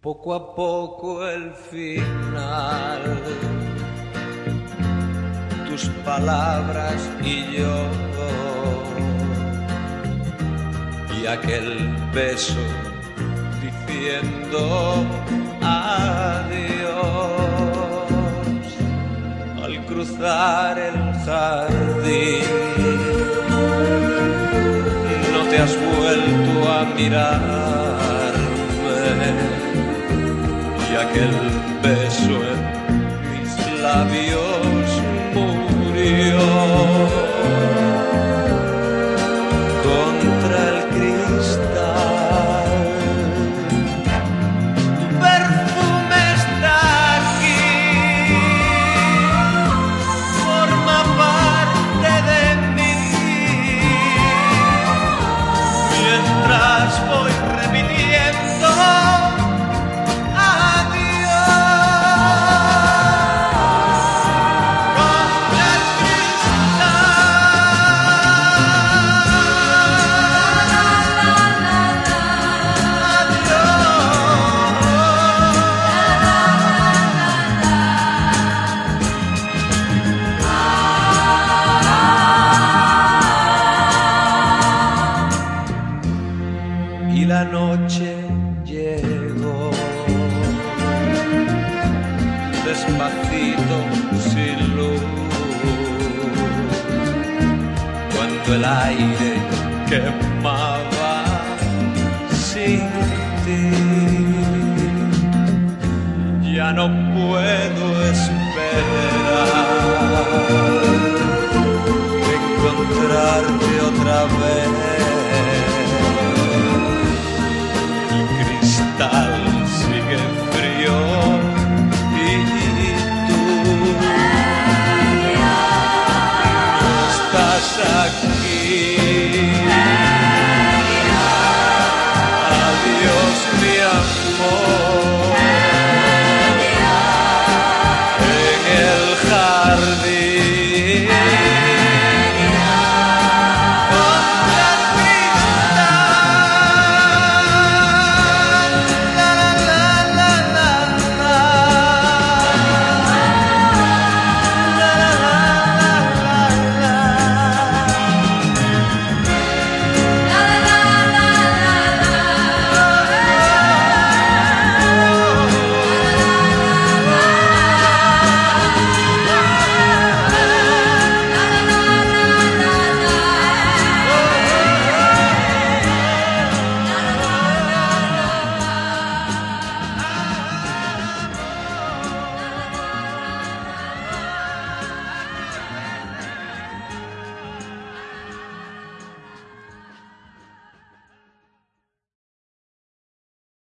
poco a poco el final. Tus palabras y yo. Y aquel beso diciendo adiós al cruzar el jardín. No te has vuelto a mirar aquel beso en mis labios la noche llegó. Despacito sin luz. Cuando el aire quemaba sin ti. Ya no puedo esperar. Encontrarte otra vez Κασακή